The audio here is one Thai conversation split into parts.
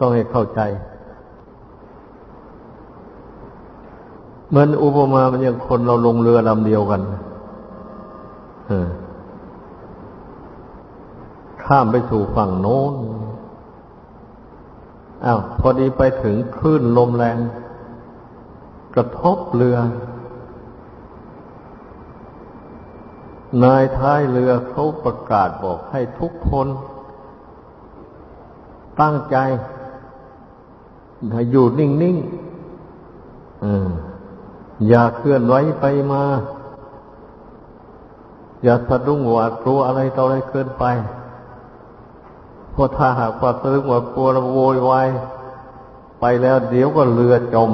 ต้องให้เข้าใจ เหมือนอุปมามันยังคนเราลงเรือลำเดียวกันข้ามไปสู่ฝั่งโน้น อ้าวพอดีไปถึงคลื่นลมแรง กระทบเรือ นายท้ายเรือเขาประกาศบอกให้ทุกคน ตั้งใจ ให้อยู่นิ่งๆอย่าเคลื่อนไหวไปมา อย่าสะดุ้งหวาดกลัวอะไรต่ออะไรเกินไปเพราะถ้าหากว่าสะดุ้งหวาดกลัวโวยวายไปแล้วเดี๋ยวก็เรือจม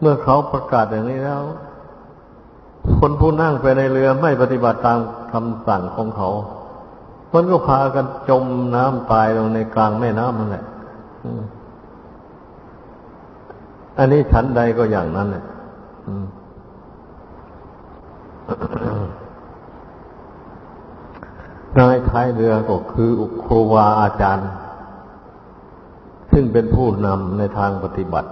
เมื่อเขาประกาศอย่างนี้แล้ว คนผู้นั่งไปในเรือไม่ปฏิบัติตามคำสั่งของเขา มันก็พากันจมน้ำตายลงในกลางแม่น้ำนั่นแหละอันนี้ชั้นใดก็อย่างนั้นแหละนายท้ายเรือก็คือครูวาอาจารย์ ซึ่งเป็นผู้นำในทางปฏิบัติ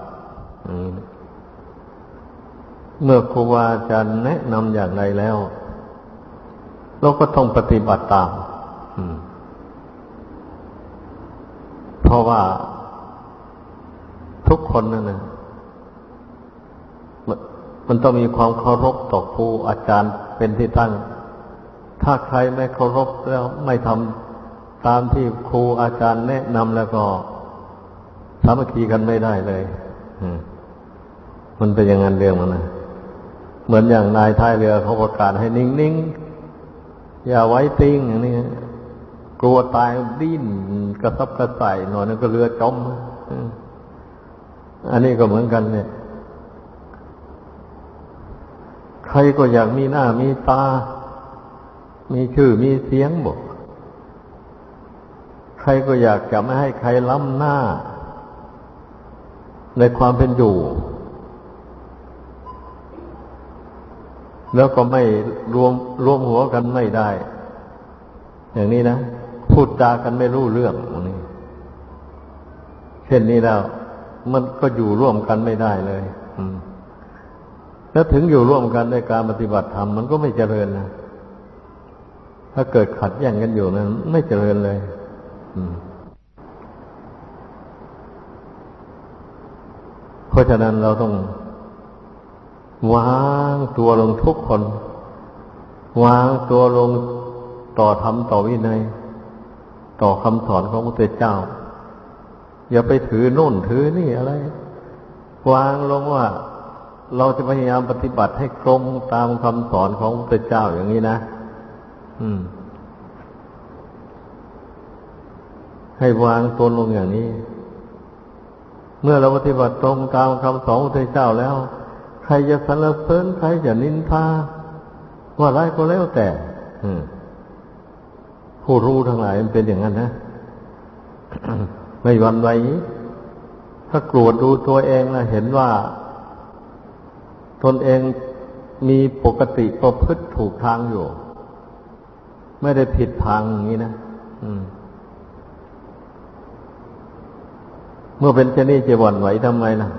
เมื่อครูวาอาจารย์แนะนำอย่างไรแล้ว เราก็ต้องปฏิบัติตาม เพราะว่าทุกคนนั่นนะมันต้องมีความเคารพต่อครูอาจารย์เป็นที่ตั้ง ถ้าใครไม่เคารพแล้วไม่ทำตามที่ครูอาจารย์แนะนำแล้วก็สามัคคีกันไม่ได้เลยมันเป็นอย่างนั้นเรื่องมันนะเหมือนอย่างนายท้ายเรือเขาประกาศให้นิ่งๆ อย่าไว้ติ้งอย่างนี้ ลัวตายดิ้นกระซับกระส่ายหน่อยนึงก็เรือจมอันนี้ก็เหมือนกัน เนี่ย ใครก็อยากมีหน้ามีตา มีชื่อมีเสียงบอกใครก็อยากจะไม่ให้ใครล้ำหน้า ในความเป็นอยู่ แล้วก็ไม่รวมรวมหัวกันไม่ได้ อย่างนี้นะ พูดจากันไม่รู้เรื่องนี่เช่นนี้แล้ว มันก็อยู่ร่วมกันไม่ได้เลยแล้วถึงอยู่ร่วมกันในการปฏิบัติธรรมมันก็ไม่เจริญนะถ้าเกิดขัดแย้งกันอยู่นั้นไม่เจริญเลยเพราะฉะนั้นเราต้องวางตัวลงทุกคน วางตัวลงต่อธรรมต่อวินัย ต่อคำสอนของพระพุทธเจ้า อย่าไปถือโน่นถือนี่อะไรวางลงว่าเราจะพยายามปฏิบัติให้ตรงตามคำสอนของพระพุทธเจ้าอย่างนี้นะ อืม ให้วางตนลงอย่างนี้ เมื่อเราปฏิบัติตรงตามคำสอนของพระพุทธเจ้าแล้ว ใครจะสรรเสริญใครจะนินทาว่าไรก็แล้วแต่ อืม ผู้รู้ทั้งหลายมันเป็นอย่างนั้นนะไม่วันไหวถ้ากรวดดูตัวเองนะเห็นว่า ตนเองมีปกติประพฤติถูกทางอยู่ ไม่ได้ผิดทางอย่างนี้นะเมื่อเป็นเช่นนี้จะหวั่นไหวทำไมนะ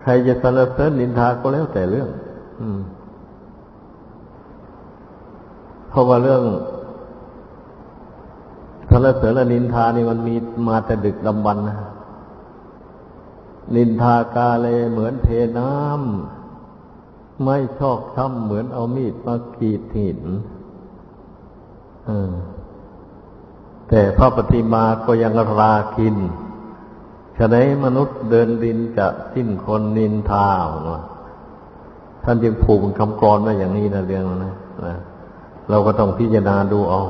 ใครจะสรรเสริญนินทาก็แล้วแต่เรื่อง อืมเพราะว่าเรื่อง รรเสริญและนินทานี่มันมีมาแต่ดึกลำบันนะนินทากาเลเหมือนเทน้ำไม่ชอกช้ำเหมือนเอามีดมาขีดหินแต่พระปฏิมาก็ยังรากินฉะนั้นมนุษย์เดินดินจะสิ้นคนนินทาเนะท่านจึงผูกคำกรไว้อย่างนี้นะเรื่องนะนะเราก็ต้องพิจารณาดูเอา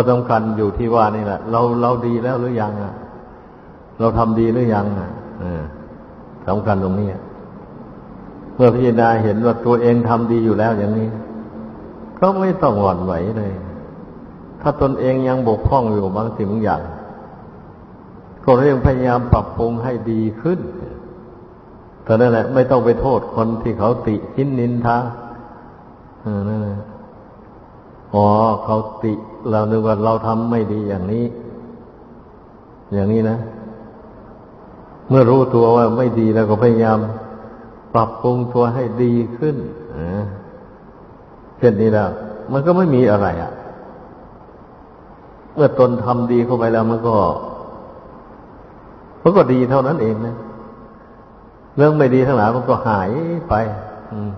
ก็สำคัญอยู่ที่ว่านี่แหละ เราเราดีแล้วหรือยังอะ เราทำดีหรือยังอะสำคัญตรงนี้เมื่อพิจารณาเห็นว่าตัวเองทำดีอยู่แล้วอย่างนี้ ก็ไม่ต้องหวั่นไหวเลย ถ้าตนเองยังบกพร่องอยู่บางสิ่งบางอย่าง ก็เร่งพยายามปรับปรุงให้ดีขึ้นแต่นั่นแหละ ไม่ต้องไปโทษคนที่เขาติชินนินทานั่นแหละ อ๋อเขาติเรานึกว่าเราทำไม่ดีอย่างนี้ อย่างนี้นะ เมื่อรู้ตัวว่าไม่ดีแล้วก็พยายาม ปรับปรุงตัวให้ดีขึ้นเช่นนี้แล้ว มันก็ไม่มีอะไรอะ่ะ เมื่อตนทำดีเข้าไปแล้วมันก็มันก็ดีเท่านั้นเองนะเรื่องไม่ดีทั้งหลายมันก็หายไป อืม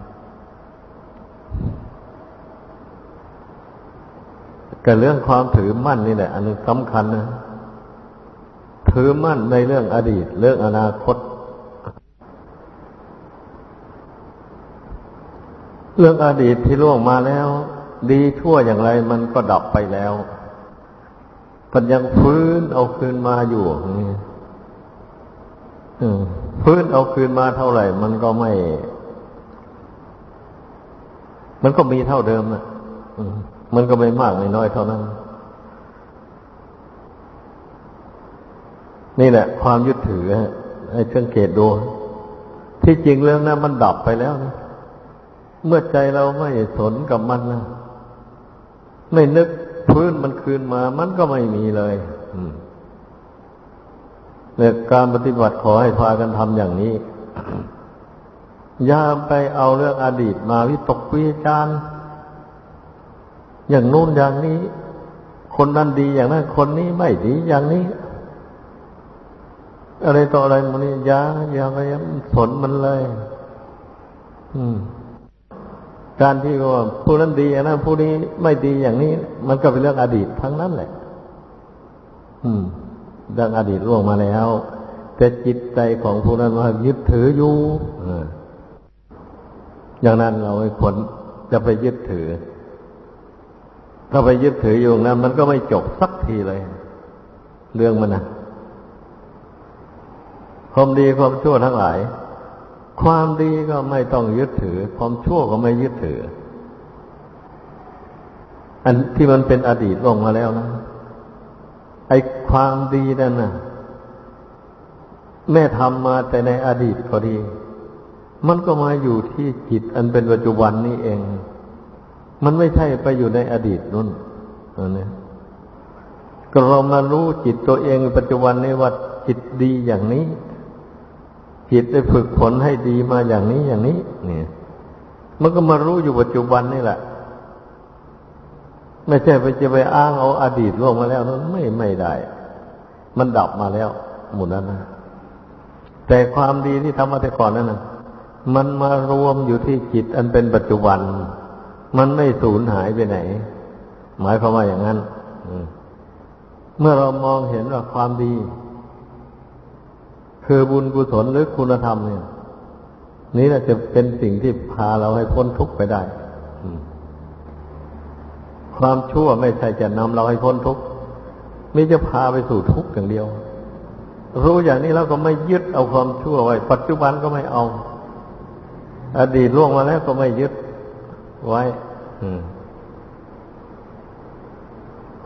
กับเรื่องความถือมั่นนี่แหละ อันนึงสำคัญนะ ถือมั่นในเรื่องอดีต เรื่องอนาคต เรื่องอดีตที่ล่วงมาแล้ว ดีชั่วอย่างไรมันก็ดับไปแล้วมันยังฟื้นเอาคืนมาอยู่นี่ฟื้นเอาคืนมาเท่าไหร่ มันก็ไม่ มันก็มีเท่าเดิมนะ มันก็ไม่มากไม่น้อยเท่านั้น นี่แหละ ความยึดถือให้สังเกตดู ที่จริงเรื่องนั้นมันดับไปแล้วนะเมื่อใจเราไม่สนกับมันนะไม่นึกพื้นมันคืนมา มันก็ไม่มีเลยเนี่ยการปฏิบัติขอให้พากันทำอย่างนี้ อย่าไปเอาเรื่องอดีตมาวิตกวิจารณ์ อย่างนู้นอย่างนี้ คนนั้นดีอย่างนั้นคนนี้ไม่ดีอย่างนี้ อะไรต่ออะไรมันนี่ยาอย่าไปสนมันเลย อืม การที่ว่าผู้นั้นดีอย่างนั้นผู้นี้ไม่ดีอย่างนี้ มันก็เป็นเรื่องอดีตทั้งนั้นแหละ อืมเรื่องอดีตล่วงมาแล้ว แต่จิตใจของผู้นั้นว่ายึดถืออยู่อย่างนั้นเราไม่ควรจะไปยึดถือ ถ้าไปยึดถืออยู่นั้นมันก็ไม่จบสักทีเลย เรื่องมันนะความดีความชั่วทั้งหลาย ความดีก็ไม่ต้องยึดถือ ความชั่วก็ไม่ยึดถือ อันที่มันเป็นอดีตลงมาแล้วนะไอ้ความดีนั่นนะแม่ทำมาแต่ในอดีตก็ดี มันก็มาอยู่ที่จิตอันเป็นปัจจุบันนี้เอง มันไม่ใช่ไปอยู่ในอดีตนู่นอันนี้ก็เรามารู้จิตตัวเองปัจจุบันนี้ว่าจิตดีอย่างนี้ จิตได้ฝึกฝนให้ดีมาอย่างนี้อย่างนี้ เนี่ย มันก็มารู้อยู่ปัจจุบันนี่แหละ ไม่ใช่ไปจะไปอ้างเอาอดีตล่วงมาแล้วนั้นไม่ไม่ได้ มันดับมาแล้ว หมดแล้วนะแต่ความดีที่ทำมาแต่ก่อนนั่นนะมันมารวมอยู่ที่จิตอันเป็นปัจจุบัน มันไม่สูญหายไปไหน หมายความว่าอย่างนั้นเมื่อเรามองเห็นว่าความดี คือบุญกุศลหรือคุณธรรมเนี่ย นี้แหละจะเป็นสิ่งที่พาเราให้พ้นทุกข์ไปได้ความชั่วไม่ใช่จะนำเราให้พ้นทุกข์ไม่จะพาไปสู่ทุกข์อย่างเดียว รู้อย่างนี้แล้วก็ไม่ยึดเอาความชั่วไว้ ปัจจุบันก็ไม่เอา อดีตล่วงมาแล้วก็ไม่ยึด ไว้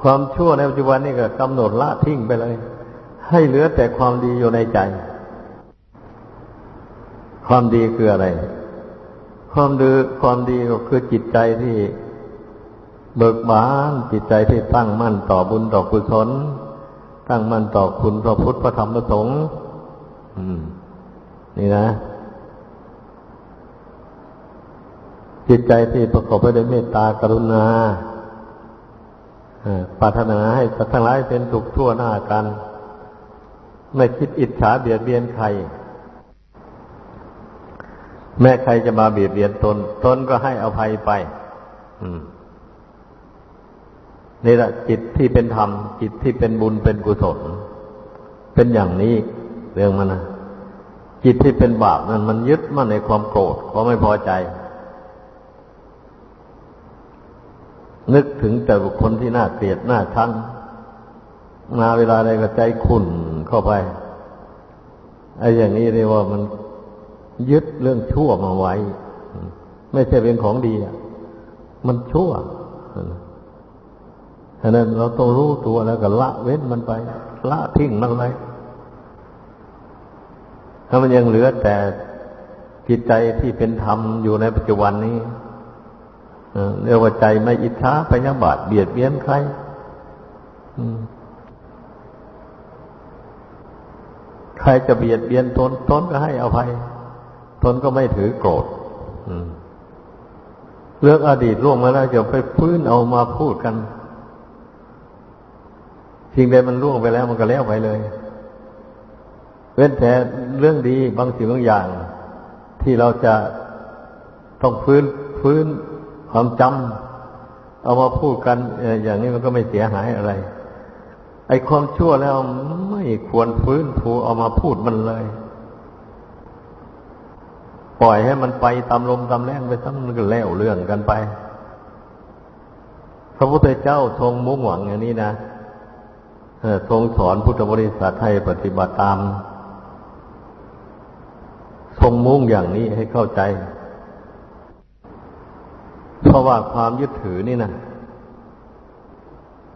ความชั่วในปัจจุบันนี่ก็กำหนดละทิ้งไปเลย ให้เหลือแต่ความดีอยู่ในใจ ความดีคืออะไร ความดีความดีก็คือจิตใจที่เบิกบานจิตใจที่ตั้งมั่นต่อบุญต่อกุศลตั้งมั่นต่อคุณพระพุทธพระธรรมพระสงฆ์นี่นะ จิตใจที่ประกอบไปด้วยเมตตากรุณาปรารถนาให้สัตว์ทั้งหลายเป็นสุขทั่วหน้ากัน ไม่คิดอิจฉาเบียดเบียนใคร แม้ใครจะมาเบียดเบียนตน ตนก็ให้อภัยไปนี่แหละจิตที่เป็นธรรม จิตที่เป็นบุญเป็นกุศล เป็นอย่างนี้เรื่องมันนะจิตที่เป็นบาปนั้นมันยึดมั่นในความโกรธความไม่พอใจ นึกถึงแต่บุคคลที่น่าเกลียดน่าชังมาเวลาใดก็ใจขุ่นเข้าไปไอ้อย่างนี้เรียกว่ามันยึดเรื่องชั่วมาไว้ ไม่ใช่เป็นของดีอะมันชั่วฉะนั้นเราต้องรู้ตัวแล้วก็ละเว้นมันไป ละทิ้งมันไปถ้ามันยังเหลือแต่จิตใจที่เป็นธรรมอยู่ในปัจจุบันนี้ เรียกว่าใจไม่อิจฉาพยาบาทเบียดเบียนใครใครจะเบียดเบียนตนตนก็ให้อภัย ตนก็ไม่ถือโกรธเรื่องอดีตล่วงมาแล้วจะไปพื้นเอามาพูดกันสิ่งใดมันล่วงไปแล้วมันก็แล้วไปเลย เว้นแต่เรื่องดีบางสิ่งบางอย่าง ที่เราจะต้องฟื้นฟื้น ความจำเอามาพูดกันอย่างนี้มันก็ไม่เสียหายอะไร ไอ้ความชั่วแล้วไม่ควรฟื้นฟูเอามาพูดมันเลย ปล่อยให้มันไปตามลมตามแรงไปทั้งมันก็แล้วเรื่องกันไป พระพุทธเจ้าทรงมุ่งหวังอย่างนี้นะทรงสอนพุทธบริษัทให้ปฏิบัติตาม ทรงมุ่งอย่างนี้ให้เข้าใจ เพราะว่าความยึดถือนี่นะ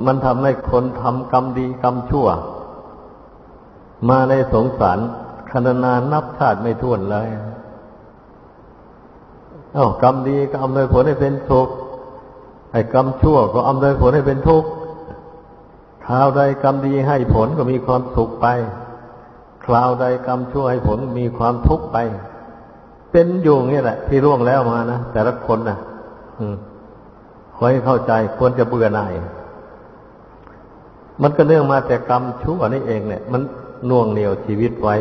มันทำให้คนทำกรรมดีกรรมชั่ว มาในสงสารขนานานับชาติไม่ท้วนเลยเอ้ากรรมดีก็อำนวยผลให้เป็นสุขไอ้กรรมชั่วก็อำนวยผลให้เป็นทุกข์คราวใดกรรมดีให้ผลก็มีความสุขไป คราวใดกรรมชั่วให้ผลมีความทุกข์ไป เป็นอยู่นี่แหละ ที่ร่วงแล้วมานะแต่ละคนนะอืม ขอให้เข้าใจควรจะเบื่อหน่ายมันก็เนื่องมาแต่กรรมชั่วนี่เองเนี่ย มันน่วงเหนียวชีวิตไว้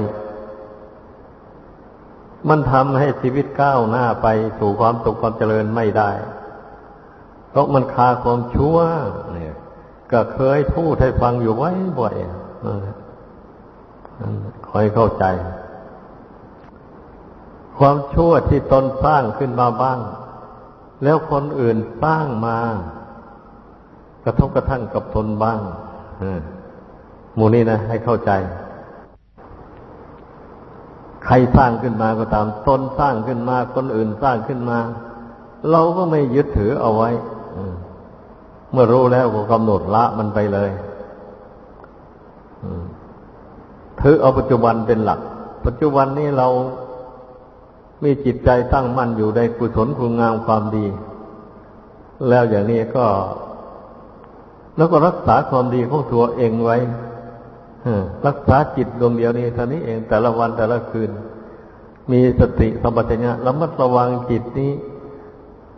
มันทำให้ชีวิตก้าวหน้าไปสู่ความสุขความเจริญไม่ได้ เพราะมันคาความชั่ว เนี่ย ก็เคยพูดให้ฟังอยู่ไว้บ่อยคอยเข้าใจ ความชั่วที่ตนสร้างขึ้นมาบ้าง แล้วคนอื่นสร้างมา กระทบกระทั่งกับตนบ้างหมู่นี้นะ ให้เข้าใจ ใครสร้างขึ้นมาก็ตามตนสร้างขึ้นมา คนอื่นสร้างขึ้นมา เราก็ไม่ยึดถือเอาไว้เมื่อรู้แล้วก็กำหนดละมันไปเลยถือเอาปัจจุบันเป็นหลัก ปัจจุบันนี้เรา มีจิตใจตั้งมั่นอยู่ในกุศลคุณงามความดี แล้วอย่างนี้ก็ แล้วก็รักษาความดีของตัวเองไว้รักษาจิตดวงเดียวนี้เท่านี้เองแต่ละวันแต่ละคืน มีสติสัมปชัญญะระมัดระวังจิตนี้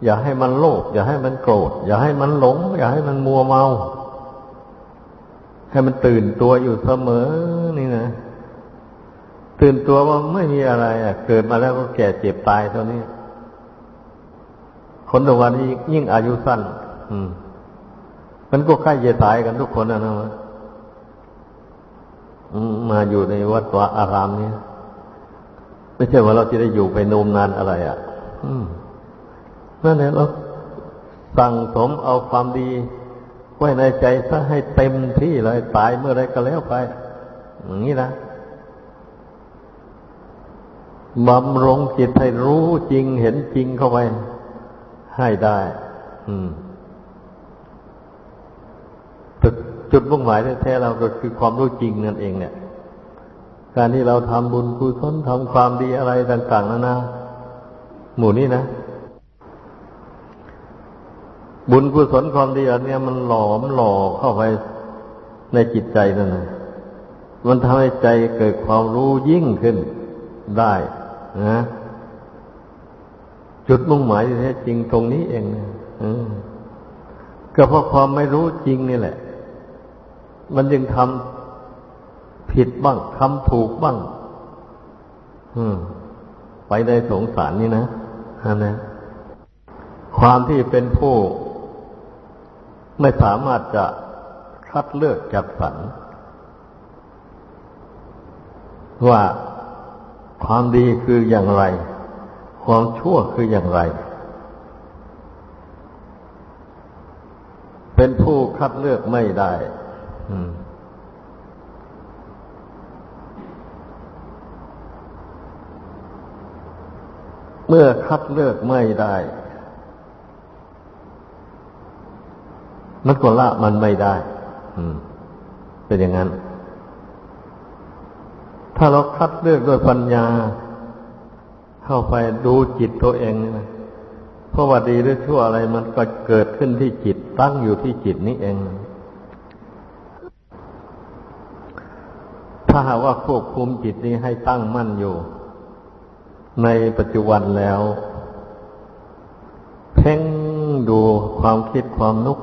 อย่าให้มันโลภอย่าให้มันโกรธ อย่าให้มันหลง อย่าให้มันมัวเมา ให้มันตื่นตัวอยู่เสมอนี่นะ ตื่นตัวว่าไม่มีอะไรอะ เกิดมาแล้วก็แก่เจ็บตายเท่านี้คนทุกวันนี้ยิ่งอายุสั้น อืม มันก็ใกล้จะตายกันทุกคนนะนะมาอยู่ในวัดวาอารามนี้ไม่ใช่ว่าเราจะได้อยู่ไปนมนานอะไรอะ อืมนั่นแหละเราสั่งสมเอาความดีไว้ในใจซะให้เต็มที่เลยตายเมื่อไรก็แล้วไป อย่างนี้นะ บำรงจิตให้รู้จริงเห็นจริงเข้าไปให้ได้อืมจุดมุ่งหมายแท้ๆเราก็คือความรู้จริงนั่นเองเนี่ย การที่เราทำบุญกุศลทำความดีอะไรต่างๆนั่นนะหมู่นี้นะ บุญกุศลความดีอันนี้มันหลอมหล่อเข้าไปในจิตใจนั่นนะมันทำให้ใจเกิดความรู้ยิ่งขึ้นได้ นะจุดมุ่งหมายที่แท้จริงตรงนี้เองนะก็เพราะความไม่รู้จริงนี่แหละ มันจึงทำผิดบ้างทำถูกบ้างไปในสงสารนี่นะนะความที่เป็นผู้ไม่สามารถจะคัดเลือกจัดสรรว่า ความดีคืออย่างไร ความชั่วคืออย่างไร เป็นผู้คัดเลือกไม่ได้เมื่อคัดเลือกไม่ได้ มันก็ละมันไม่ได้ เป็นอย่างนั้น ถ้าเราคัดเลือกด้วยปัญญา เข้าไปดูจิตตัวเองนะเพราะว่าดีหรือชั่วอะไรมันก็เกิดขึ้นที่จิตตั้งอยู่ที่จิตนี้เอง ถ้าหากว่าควบคุมจิตนี้ให้ตั้งมั่นอยู่ ในปัจจุบันแล้ว เพ่งดูความคิดความนุก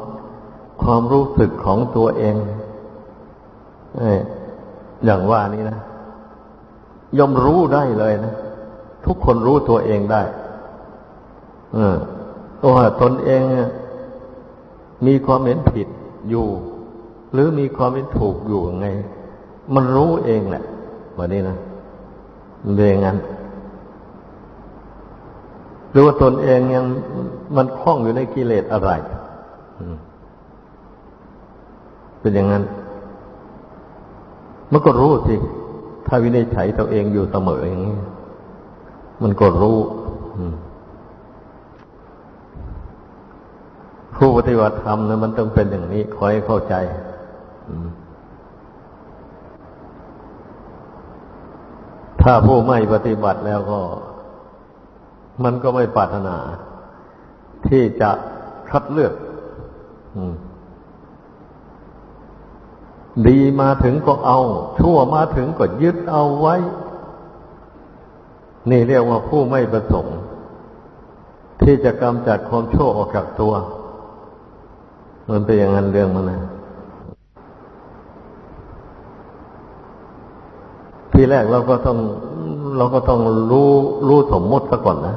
ความรู้สึกของตัวเองอย่างว่านี้นะ ย่อมรู้ได้เลยนะ ทุกคนรู้ตัวเองได้ว่าตนเองมีความเห็นผิดอยู่ หรือมีความเห็นถูกอยู่ไง มันรู้เองแหละวันนี้นะเรื่องนั้นหรือว่าตนเองยังมันคล้องอยู่ในกิเลสอะไรเป็นอย่างนั้น มันก็รู้สิ ถ้าวินิจฉัยตัวเองอยู่เสมออย่างนี้มันก็รู้ผู้ปฏิบัติธรรมนะมันต้องเป็นอย่างนี้คอยเข้าใจถ้าผู้ไม่ปฏิบัติแล้วก็ มันก็ไม่ปรารถนา ที่จะคัดเลือก ดีมาถึงก็เอา ชั่วมาถึงก็ยึดเอาไว้ นี่เรียกว่าผู้ไม่ประสงค์ ที่จะกำจัดความชั่วออกจากตัว มันเป็นอย่างนั้นเรื่องมันนะทีแรกเราก็ต้อง เราก็ต้องรู้รู้สมมุติซะก่อนนะ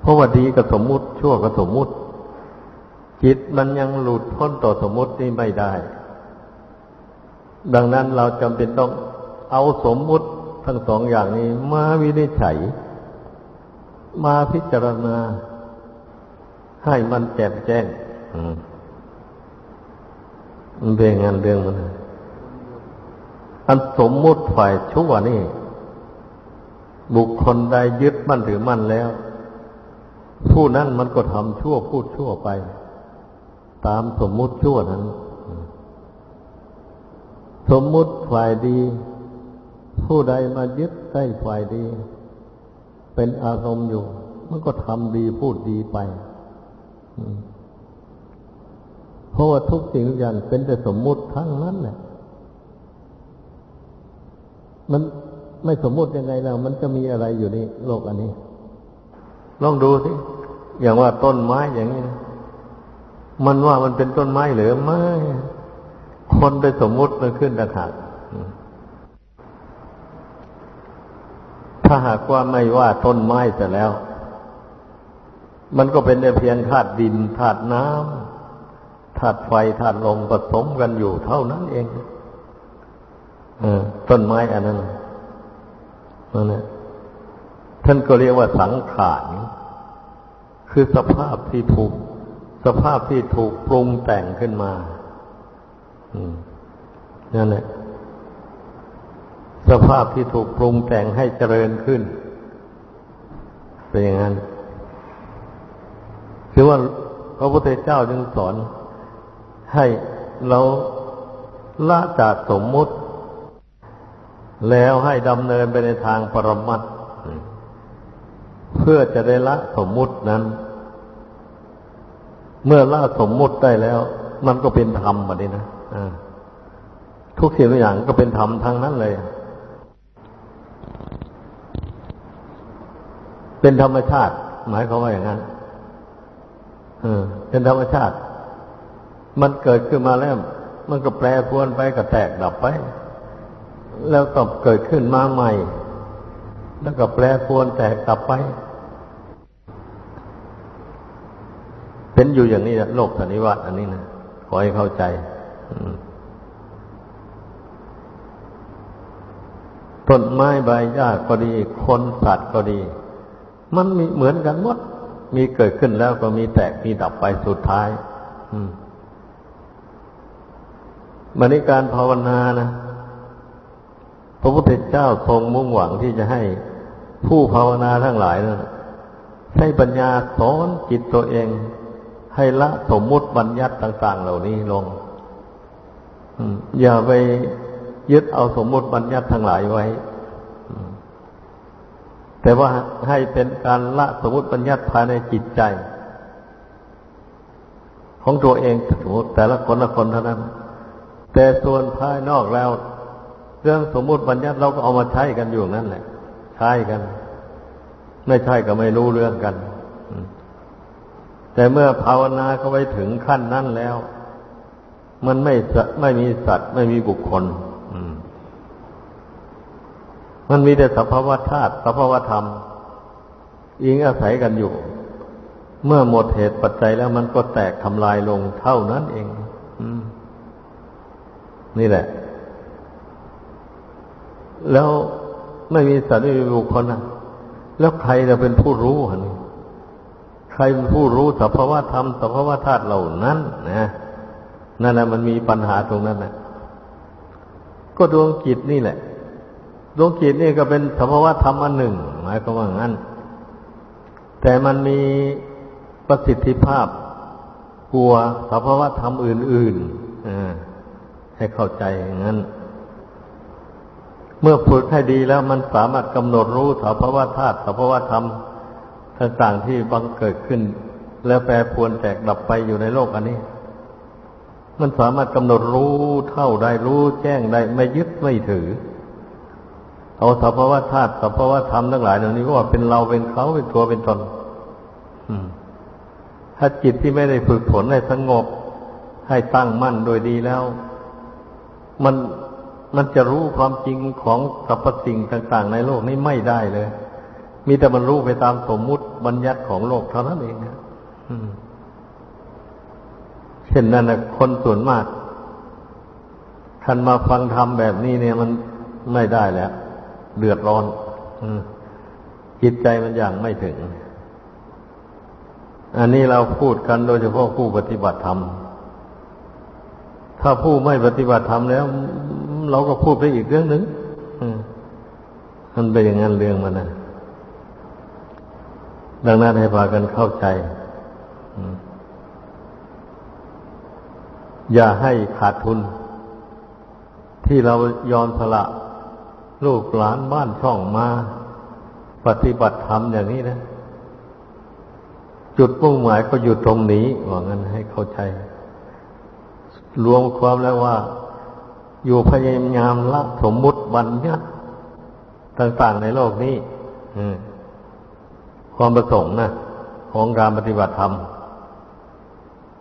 เพราะว่าดีกับสมมุติ ชั่วกับสมมุติจิตมันยังหลุดพ้นต่อสมมุตินี่ไม่ได้ ดังนั้นเราจำเป็นต้องเอาสมมุติทั้งสองอย่างนี้ มาวินิจฉัย มาพิจารณา ให้มันแจ่มแจ้งมันเป็นงานเรื่องมันอันสมมุติฝ่ายชั่วนี่ บุคคลใดยึดมั่นถือมั่นแล้ว ผู้นั้นมันก็ทำชั่วพูดชั่วไป ตามสมมุติชั่วนั้น สมมุติฝ่ายดี ผู้ใดมายึดได้ฝ่ายดี เป็นอารมณ์อยู่ มันก็ทำดีพูดดีไปเพราะว่าทุกสิ่งทุกอย่างเป็นแต่สมมุติทั้งนั้นแหละมันไม่สมมุติยังไงแล้ว มันจะมีอะไรอยู่ในโลกอันนี้ ลองดูสิ อย่างว่าต้นไม้อย่างนี้นะมันว่ามันเป็นต้นไม้หรือไม่ คนไปสมมุติมันขึ้นต่างหากถ้าหากว่าไม่ว่าต้นไม้แต่แล้ว มันก็เป็นแต่เพียงธาตุดินธาตุน้ำธาตุไฟธาตุลมผสมกันอยู่เท่านั้นเองต้นไม้อันนั้นนั่นแหละท่านก็เรียกว่าสังขารคือสภาพที่ถูก สภาพที่ถูกปรุงแต่งขึ้นมา นั่นแหละ สภาพที่ถูกปรุงแต่งให้เจริญขึ้น เป็นอย่างนั้น คือว่าพระพุทธเจ้าจึงสอน ให้เราละจากสมมุติ แล้วให้ดำเนินไปในทางปรมัตเพื่อจะได้ละสมมุตินั้น เมื่อละสมมุติได้แล้ว มันก็เป็นธรรมมาดีนะ ทุกสิ่งทุกอย่างก็เป็นธรรมทางนั้นเลย เป็นธรรมชาติ หมายความว่าอย่างนั้นเออเป็นธรรมชาติ มันเกิดขึ้นมาแล้ว มันก็แปรปรวนไปก็แตกดับไป แล้วก็เกิดขึ้นมาใหม่ แล้วก็แปรปรวนแตกดับไป เป็นอยู่อย่างนี้โลกสันนิวัตอันนี้นะขอให้เข้าใจ ต้นไม้ใบหญ้าก็ดี คนสัตว์ก็ดี มันมีเหมือนกันหมด มีเกิดขึ้นแล้วก็มีแตกมีดับไปสุดท้ายมันในการภาวนานะพระพุทธเจ้าทรงมุ่งหวังที่จะให้ผู้ภาวนาทั้งหลายนะใช้ปัญญาสอนจิตตัวเอง ให้ละสมมุติบัญญัติต่าง ๆ เหล่านี้ลง อย่าไปยึดเอาสมมติบัญญัติทั้งหลายไว้ แต่ว่าให้เป็นการละสมมติปัญญาภายในจิตใจ ของตัวเองสมมติแต่ละคนละคนเท่านั้น แต่ส่วนภายนอกแล้ว เรื่องสมมติบัญญัติเราก็เอามาใช้กันอยู่นั่นแหละ ใช้กัน ไม่ใช่ก็ไม่รู้เรื่องกัน แต่เมื่อภาวนาเข้าไปถึงขั้นนั้นแล้ว มันไม่ไม่มีสัตว์ ไม่มีบุคคลมันมีแต่สภาวะธาตุสภาวะธรรม อิงอาศัยกันอยู่ เมื่อหมดเหตุปัจจัยแล้วมันก็แตกทำลายลงเท่านั้นเองนี่แหละ แล้วไม่มีสัตว์ไม่มีบุคคลนะแล้วใครจะเป็นผู้รู้ฮะนี่ใครเป็นผู้รู้สภาวะธรรมสภาวะธาตุเหล่านั้น นะ นั่นแหละมันมีปัญหาตรงนั้นนะก็ดวงจิตนี่แหละ ดวงจิตนี่ก็เป็นสภาวะธรรมอันหนึ่งหมายความว่างั้น แต่มันมีประสิทธิภาพกลัวสภาวะธรรมอื่นๆให้เข้าใจอย่างนั้น เมื่อฝึกให้ดีแล้วมันสามารถกำหนดรู้สภาวะธาตุสภาวะธรรมต่างๆที่บังเกิดขึ้น แล้วแปรปวนแตกดับไปอยู่ในโลกอันนี้ มันสามารถกำหนดรู้เท่าได้รู้แจ้งได้ไม่ยึดไม่ถือ เอาสภาวะธาตุสภาวะธรรมทั้งหลายเหล่านี้ก็ว่าเป็นเราเป็นเขาเป็นตัวเป็นตนถ้าจิตที่ไม่ได้ฝึกฝนให้สงบ ให้ตั้งมั่นโดยดีแล้ว มันมันจะรู้ความจริงของสรรพสิ่งต่าง ๆ ในโลกนี้ไม่ได้เลย มีแต่มันรู้ไปตามสมมุติบัญญัติของโลกเท่านั้นเองนะ เช่นนั้นนะคนส่วนมากท่านมาฟังธรรมแบบนี้เนี่ยมันไม่ได้แล้ว เดือดร้อนจิตใจมันอย่างไม่ถึง อันนี้เราพูดกันโดยเฉพาะผู้ปฏิบัติธรรม ถ้าผู้ไม่ปฏิบัติธรรมแล้ว เราก็พูดไปอีกเรื่องหนึ่งมันเป็นอย่างนั้นเรื่องมันนะดังนั้นให้พากันเข้าใจ อ อย่าให้ขาดทุน ที่เรายอมสละลูกหลานบ้านช่องมา ปฏิบัติธรรมอย่างนี้นะ จุดมุ่งหมายก็อยู่ตรงนี้ว่างั้นให้เข้าใจ รวมความแล้วว่า อยู่พยายามละสมมุติบัญญัติต่างๆในโลกนี้ความประสงค์นะของการปฏิบัติธรรม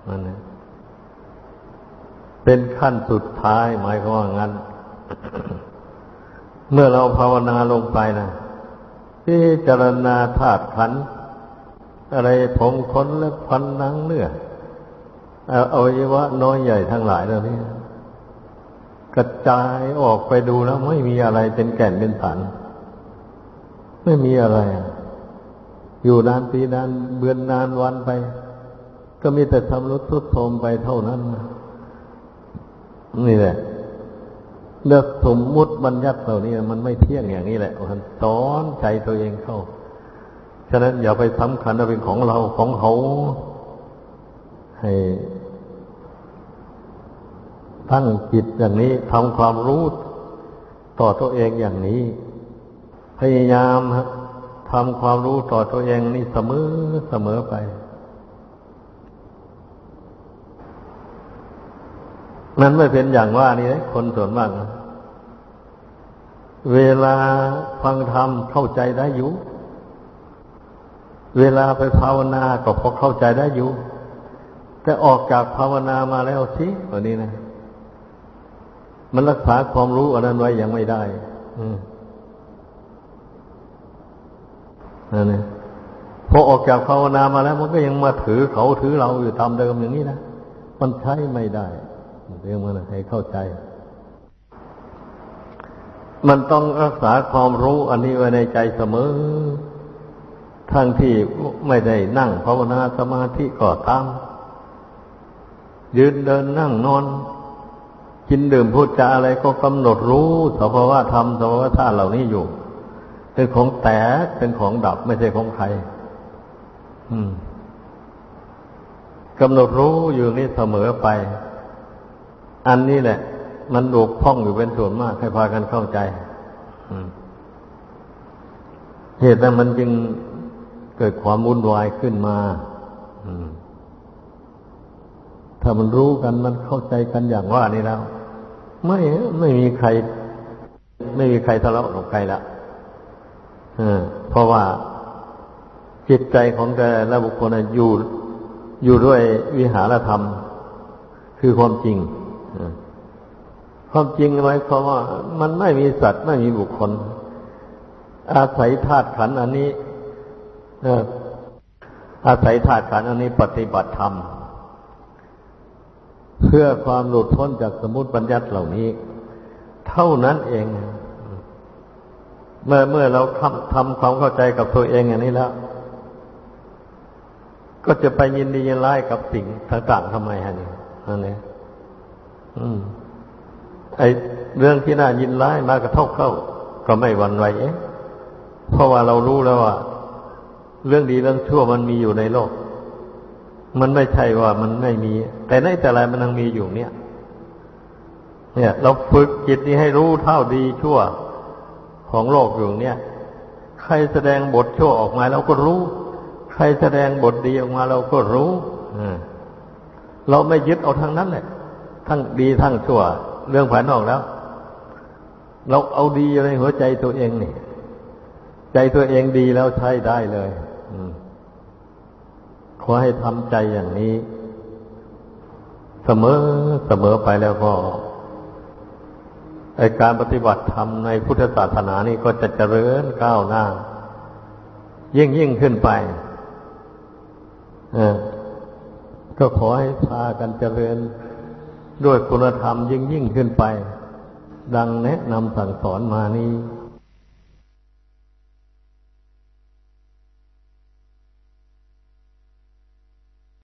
นั่น เป็นขั้นสุดท้ายหมายความว่างั้น เมื่อเราภาวนาลงไปนะพิจารณาธาตุขัน อะไรผมขนและพันนังเนื้ออวัยวะน้อยใหญ่ทั้งหลายเหล่านี้กระจายออกไปดูแล้ว ไม่มีอะไรเป็นแก่นเป็นฐานไม่มีอะไร อยู่นานปีนานเบือนนานวันไป ก็มีแต่ทำรุดทุดโทมไปเท่านั้นนี่ นี่แหละ เลือกสมมุติบัญญัติเหล่านี้มันไม่เที่ยงอย่างนี้แหละมันสอนใจตัวเองเข้า ฉะนั้นอย่าไปสำคัญว่าเป็นของเราของเขาให้ตั้งจิตอย่างนี้ทำความรู้ต่อตัวเองอย่างนี้ พยายามทำความรู้ต่อตัวเองนี่เสมอเสมอไป มันไม่เป็นอย่างว่านี่เลยคนส่วนมากเวลาฟังธรรมเข้าใจได้อยู่ เวลาไปภาวนาก็พอเข้าใจได้อยู่ แต่ออกจากภาวนามาแล้วสิวันนี้นะ มันรักษาความรู้อันนั้นไว้ยังไม่ได้ อืมนั่นเองพอออกจากภาวนามาแล้ว มันก็ยังมาถือเขาถือเราอยู่ทำเดิมอย่างนี้นะ มันใช้ไม่ได้ เรื่องมันให้เข้าใจ มันต้องรักษาความรู้อันนี้ไว้ในใจเสมอ ทั้งที่ไม่ได้นั่งภาวนาสมาธิก็ตาม ยืนเดินนั่งนอน กินดื่มพูดจาอะไรก็กำหนดรู้สภาวะธรรมสภาวะธาตุเหล่านี้อยู่เป็นของแตกเป็นของดับไม่ใช่ของใครกำหนดรู้อยู่นี่เสมอไป อันนี้แหละ มันบกพ่องอยู่เป็นส่วนมาก ให้พากันเข้าใจเหตุนั้นมันจึงเกิดความวุ่นวายขึ้นมาถ้ามันรู้กันมันเข้าใจกันอย่างว่านี่แล้ว ไม่ไม่มีใคร ไม่มีใครทะเลาะกับใครละเพราะว่าจิตใจของแต่ละบุคคลอยู่อยู่ด้วยวิหารธรรม คือความจริง ความจริงหมายความว่า มันไม่มีสัตว์ไม่มีบุคคล อาศัยธาตุขันอันนี้อาศัยธาตุขันอันนี้ปฏิบัติธรรม เพื่อความหลุดพ้นจากสมุติปัญญัติเหล่านี้ เท่านั้นเอง เมื่อเมื่อเราทำทำความเข้าใจกับตัวเองอย่างนี้แล้ว ก็จะไปยินดียินร้ายกับสิ่งต่างๆทำไมฮะนี่อันนี้อืม ไอเรื่องที่น่ายินร้ายมากระทบเข้า ก็ไม่หวั่นไหวเอ๊ะเพราะว่าเรารู้แล้วว่า เรื่องดีเรื่องชั่วมันมีอยู่ในโลก มันไม่ใช่ว่ามันไม่มี แต่ในแต่ไรมันยังมีอยู่เนี่ย เนี่ย เราฝึกจิตนี้ให้รู้เท่าดีชั่วของโลกอยู่เนี่ย ใครแสดงบทชั่วออกมาเราก็รู้ ใครแสดงบทดีออกมาเราก็รู้เราไม่ยึดเอาทางนั้นแหละทั้งดีทั้งชั่ว เรื่องภายนอกแล้ว เราเอาดีในหัวใจตัวเองนี่ ใจตัวเองดีแล้วใช้ได้เลยขอให้ทำใจอย่างนี้ เสมอเสมอไปแล้วก็ไอการปฏิบัติธรรมในพุทธศาสนานี่ก็จะเจริญก้าวหน้า ยิ่งยิ่งขึ้นไปก็ขอให้พากันเจริญ ด้วยคุณธรรมยิ่งยิ่งขึ้นไป ดังแนะนำสั่งสอนมานี้